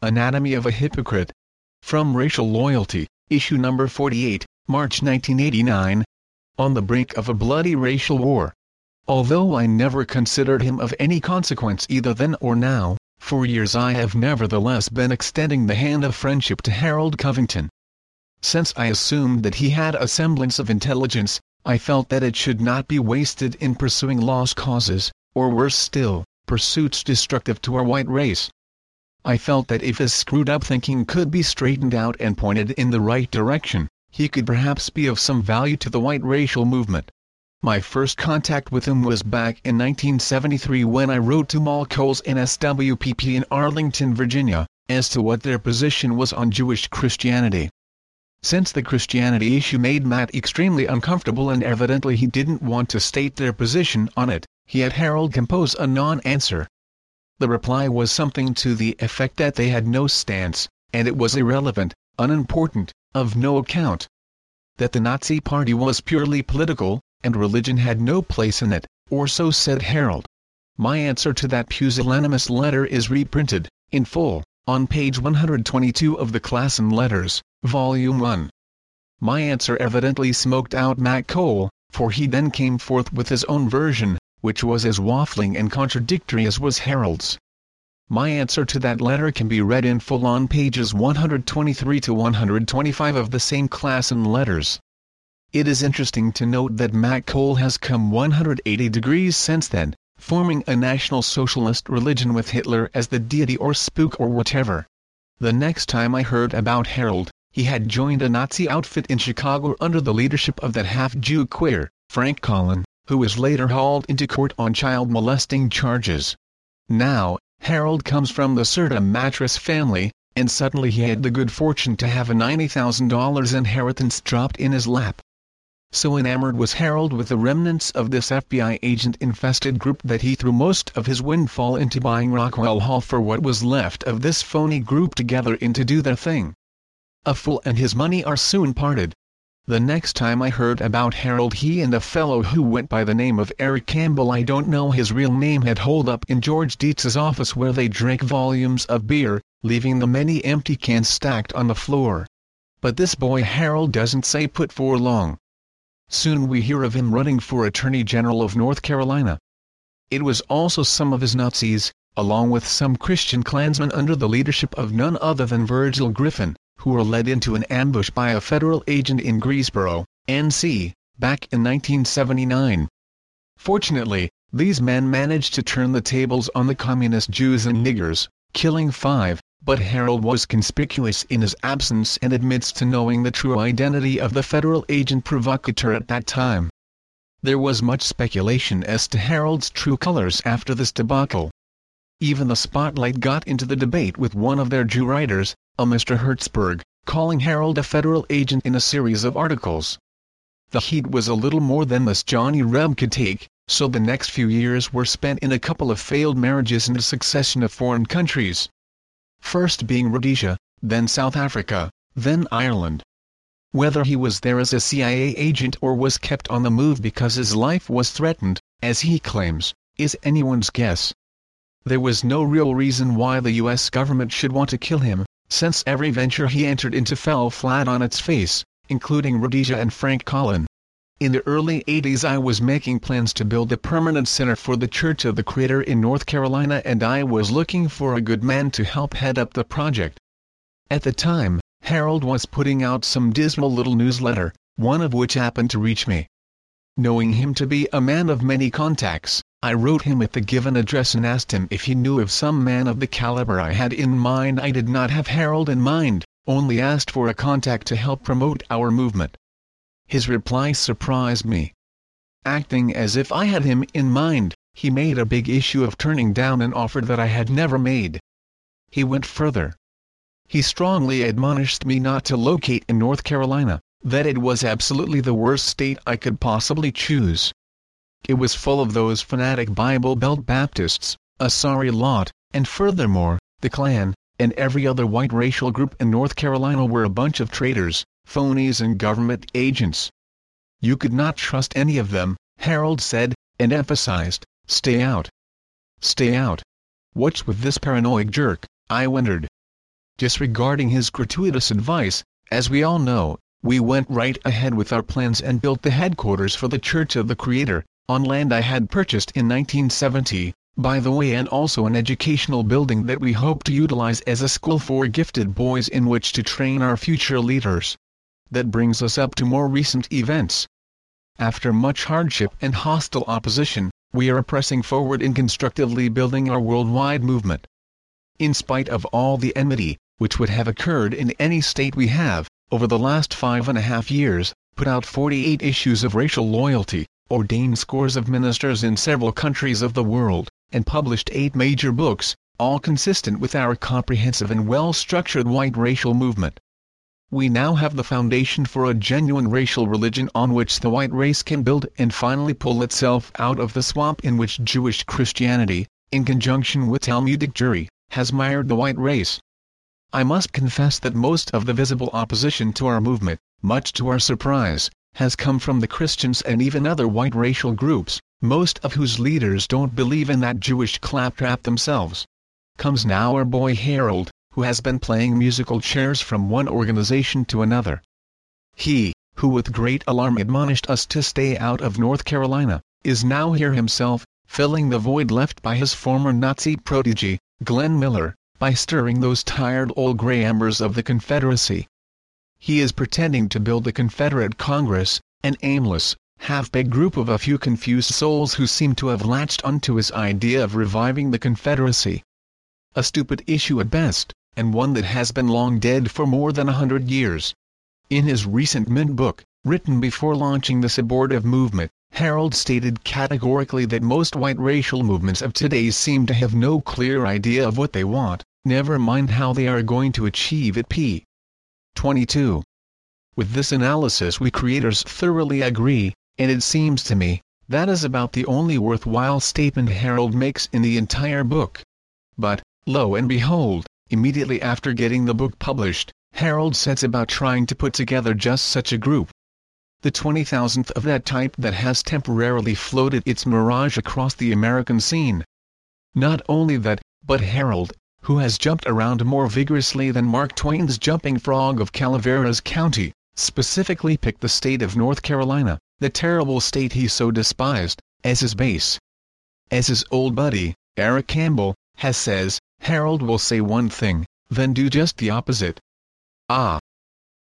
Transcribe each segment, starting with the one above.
Anatomy of a Hypocrite. From Racial Loyalty, issue number 48, March 1989. On the brink of a bloody racial war. Although I never considered him of any consequence either then or now, for years I have nevertheless been extending the hand of friendship to Harold Covington. Since I assumed that he had a semblance of intelligence, I felt that it should not be wasted in pursuing lost causes, or worse still, pursuits destructive to our white race. I felt that if his screwed-up thinking could be straightened out and pointed in the right direction, he could perhaps be of some value to the white racial movement. My first contact with him was back in 1973 when I wrote to Matt Koehl's and SWPP in Arlington, Virginia, as to what their position was on Jewish Christianity. Since the Christianity issue made Matt extremely uncomfortable and evidently he didn't want to state their position on it, he had Harold compose a non-answer. The reply was something to the effect that they had no stance, and it was irrelevant, unimportant, of no account. That the Nazi Party was purely political, and religion had no place in it, or so said Harold. My answer to that pusillanimous letter is reprinted, in full, on page 122 of the Klassen Letters, Volume 1. My answer evidently smoked out Matt Koehl, for he then came forth with his own version, which was as waffling and contradictory as was Harold's. My answer to that letter can be read in full on pages 123 to 125 of the same Klassen Letters. It is interesting to note that Matt Koehl has come 180 degrees since then, forming a National Socialist religion with Hitler as the deity or spook or whatever. The next time I heard about Harold, he had joined a Nazi outfit in Chicago under the leadership of that half-Jew queer, Frank Collin, who was later hauled into court on child molesting charges. Now, Harold comes from the Serta mattress family, and suddenly he had the good fortune to have a $90,000 inheritance dropped in his lap. So enamored was Harold with the remnants of this FBI agent-infested group that he threw most of his windfall into buying Rockwell Hall for what was left of this phony group together in to do their thing. A fool and his money are soon parted, the next time I heard about Harold he and a fellow who went by the name of Eric Campbell I don't know his real name had holed up in George Dietz's office where they drank volumes of beer, leaving the many empty cans stacked on the floor. But this boy Harold doesn't say put for long. Soon we hear of him running for Attorney General of North Carolina. It was also some of his Nazis, along with some Christian Klansmen under the leadership of none other than Virgil Griffin, who were led into an ambush by a federal agent in Greensboro, NC, back in 1979. Fortunately, these men managed to turn the tables on the communist Jews and niggers, killing five, but Harold was conspicuous in his absence and admits to knowing the true identity of the federal agent provocateur at that time. There was much speculation as to Harold's true colors after this debacle. Even the Spotlight got into the debate with one of their Jew writers, a Mr. Hertzberg, calling Harold a federal agent in a series of articles. The heat was a little more than this Johnny Reb could take, so the next few years were spent in a couple of failed marriages and a succession of foreign countries. First being Rhodesia, then South Africa, then Ireland. Whether he was there as a CIA agent or was kept on the move because his life was threatened, as he claims, is anyone's guess. There was no real reason why the U.S. government should want to kill him, since every venture he entered into fell flat on its face, including Rhodesia and Frank Collin. In the early 80s I was making plans to build a permanent center for the Church of the Creator in North Carolina and I was looking for a good man to help head up the project. At the time, Harold was putting out some dismal little newsletter, one of which happened to reach me. Knowing him to be a man of many contacts, I wrote him at the given address and asked him if he knew of some man of the caliber I had in mind I did not have Harold in mind, only asked for a contact to help promote our movement. His reply surprised me. Acting as if I had him in mind, he made a big issue of turning down an offer that I had never made. He went further. He strongly admonished me not to locate in North Carolina, that it was absolutely the worst state I could possibly choose. It was full of those fanatic Bible Belt Baptists, a sorry lot, and furthermore, the Klan, and every other white racial group in North Carolina were a bunch of traitors, phonies and government agents. You could not trust any of them, Harold said, and emphasized, stay out. Stay out. What's with this paranoid jerk, I wondered. disregarding his gratuitous advice, as we all know, we went right ahead with our plans and built the headquarters for the Church of the Creator, on land I had purchased in 1970, by the way and also an educational building that we hope to utilize as a school for gifted boys in which to train our future leaders. That brings us up to more recent events. After much hardship and hostile opposition, we are pressing forward in constructively building our worldwide movement. In spite of all the enmity, which would have occurred in any state we have, over the last five and a half years, put out 48 issues of racial loyalty, ordained scores of ministers in several countries of the world, and published eight major books, all consistent with our comprehensive and well-structured white racial movement. We now have the foundation for a genuine racial religion on which the white race can build and finally pull itself out of the swamp in which Jewish Christianity, in conjunction with Talmudic Jewry, has mired the white race. I must confess that most of the visible opposition to our movement, much to our surprise, has come from the Christians and even other white racial groups, most of whose leaders don't believe in that Jewish claptrap themselves. Comes now our boy Harold, who has been playing musical chairs from one organization to another. He, who with great alarm admonished us to stay out of North Carolina, is now here himself, filling the void left by his former Nazi protege, Glenn Miller, by stirring those tired old gray embers of the Confederacy. He is pretending to build the Confederate Congress, an aimless, half-baked group of a few confused souls who seem to have latched onto his idea of reviving the Confederacy. A stupid issue at best and one that has been long dead for more than a hundred years. In his recent Mint book, written before launching this abortive movement, Harold stated categorically that most white racial movements of today seem to have no clear idea of what they want, never mind how they are going to achieve it. p. 22. With this analysis we creators thoroughly agree, and it seems to me, that is about the only worthwhile statement Harold makes in the entire book. But, lo and behold, Immediately after getting the book published, Harold sets about trying to put together just such a group. The 20,000th of that type that has temporarily floated its mirage across the American scene. Not only that, but Harold, who has jumped around more vigorously than Mark Twain's jumping frog of Calaveras County, specifically picked the state of North Carolina, the terrible state he so despised, as his base. As his old buddy, Eric Campbell, has says, Harold will say one thing, then do just the opposite. Ah!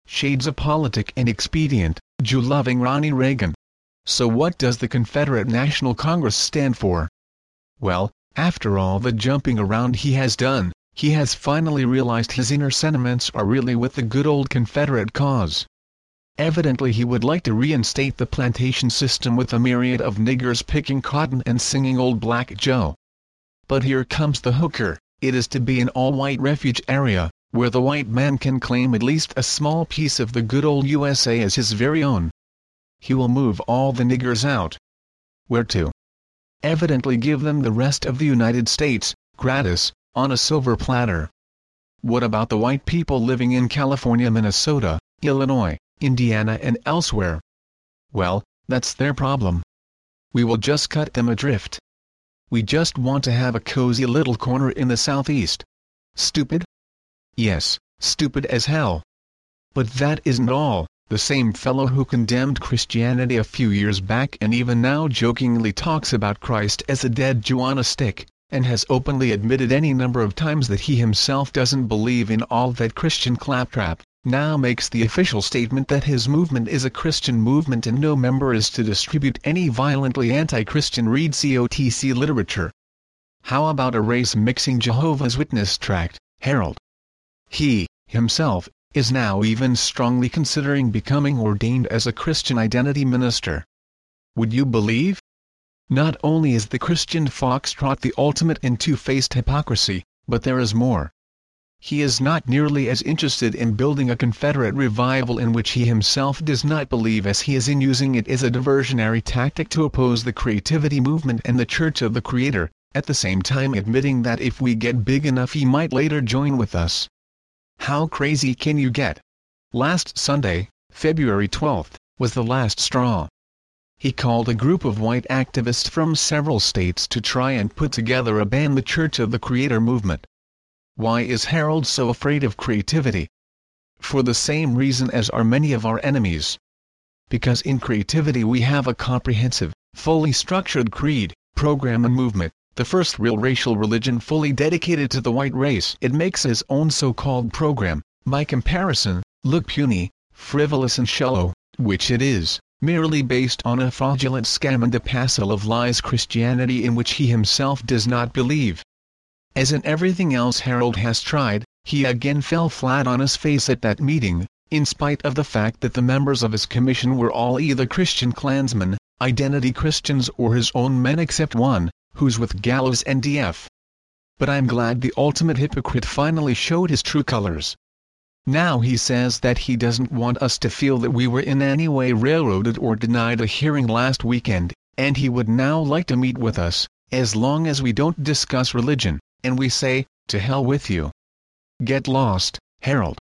Shades of politic and expedient, Jew-loving Ronnie Reagan. So what does the Confederate National Congress stand for? Well, after all the jumping around he has done, he has finally realized his inner sentiments are really with the good old Confederate cause. Evidently he would like to reinstate the plantation system with a myriad of niggers picking cotton and singing Old Black Joe. But here comes the hooker. It is to be an all-white refuge area, where the white man can claim at least a small piece of the good old USA as his very own. He will move all the niggers out. Where to? Evidently give them the rest of the United States, gratis, on a silver platter. What about the white people living in California, Minnesota, Illinois, Indiana and elsewhere? Well, that's their problem. We will just cut them adrift. We just want to have a cozy little corner in the southeast. Stupid? Yes, stupid as hell. But that isn't all. The same fellow who condemned Christianity a few years back and even now jokingly talks about Christ as a dead Jew on a stick, and has openly admitted any number of times that he himself doesn't believe in all that Christian claptrap, now makes the official statement that his movement is a Christian movement and no member is to distribute any violently anti-Christian read COTC literature. How about a race-mixing Jehovah's Witness tract, Harold? He, himself, is now even strongly considering becoming ordained as a Christian identity minister. Would you believe? Not only is the Christian foxtrot the ultimate in two-faced hypocrisy, but there is more he is not nearly as interested in building a Confederate revival in which he himself does not believe as he is in using it as a diversionary tactic to oppose the creativity movement and the Church of the Creator, at the same time admitting that if we get big enough he might later join with us. How crazy can you get? Last Sunday, February 12, was the last straw. He called a group of white activists from several states to try and put together a ban the Church of the Creator movement Why is Harold so afraid of creativity? For the same reason as are many of our enemies. Because in creativity we have a comprehensive, fully structured creed, program and movement, the first real racial religion fully dedicated to the white race. It makes his own so-called program, by comparison, look puny, frivolous and shallow, which it is, merely based on a fraudulent scam and a passel of lies Christianity in which he himself does not believe. As in everything else Harold has tried, he again fell flat on his face at that meeting, in spite of the fact that the members of his commission were all either Christian Klansmen, identity Christians or his own men except one, who's with Gallows and DF. But I'm glad the ultimate hypocrite finally showed his true colors. Now he says that he doesn't want us to feel that we were in any way railroaded or denied a hearing last weekend, and he would now like to meet with us, as long as we don't discuss religion and we say, to hell with you. Get lost, Harold.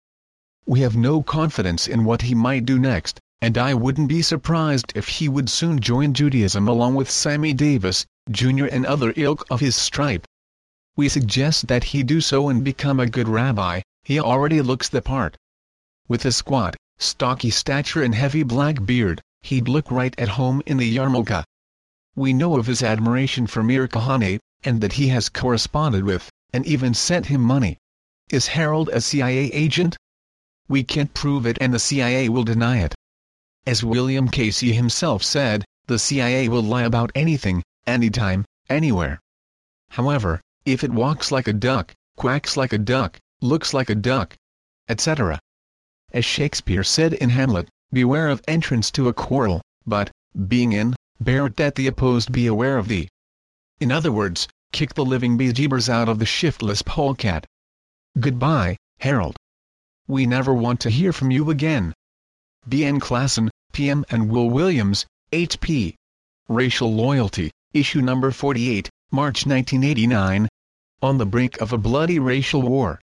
We have no confidence in what he might do next, and I wouldn't be surprised if he would soon join Judaism along with Sammy Davis, Jr. and other ilk of his stripe. We suggest that he do so and become a good rabbi, he already looks the part. With a squat, stocky stature and heavy black beard, he'd look right at home in the yarmulke. We know of his admiration for Meir Kahane, and that he has corresponded with, and even sent him money. Is Harold a CIA agent? We can't prove it and the CIA will deny it. As William Casey himself said, the CIA will lie about anything, anytime, anywhere. However, if it walks like a duck, quacks like a duck, looks like a duck, etc. As Shakespeare said in Hamlet, beware of entrance to a quarrel, but, being in, bear it that the opposed be aware of thee. In other words, kick the living bejeebers out of the shiftless polecat. Goodbye, Harold. We never want to hear from you again. B.N. Klassen, P.M. and Will Williams, H.P. Racial Loyalty, Issue Number 48, March 1989. On the brink of a bloody racial war.